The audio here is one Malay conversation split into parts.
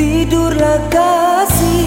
Tidurlah kasih,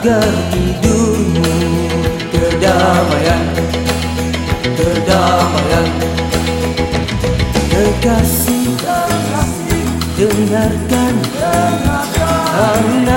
agar tidurmu kedamaian kedamaian. Kekasih dengarkan dengarkan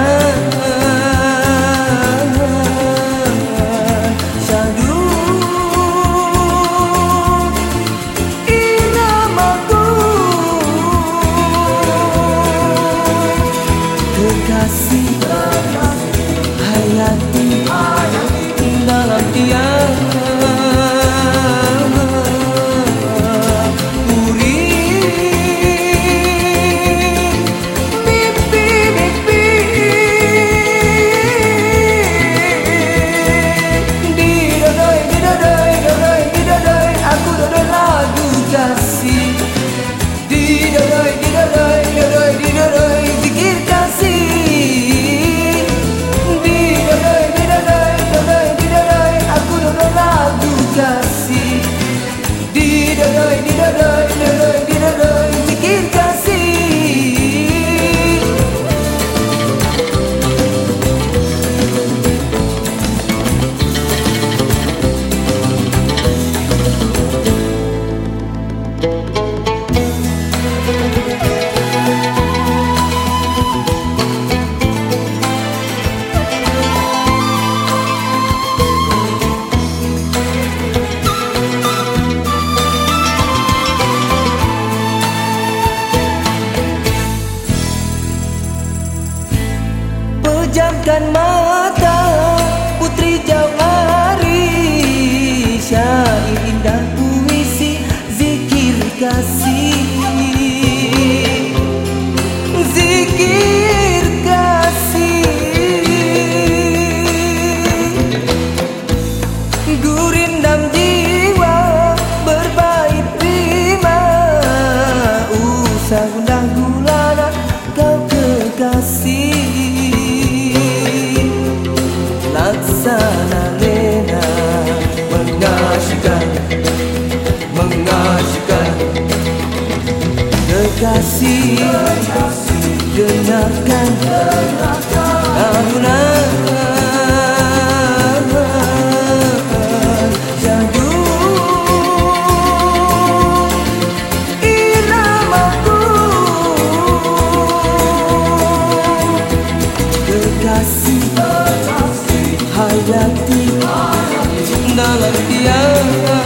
Pejamkan mata Putri Jawari Syair indah puisi Zikir kasih. Zikir kasih. Gurindam jiwa Berbait rima Usah alunan hayati dalam dia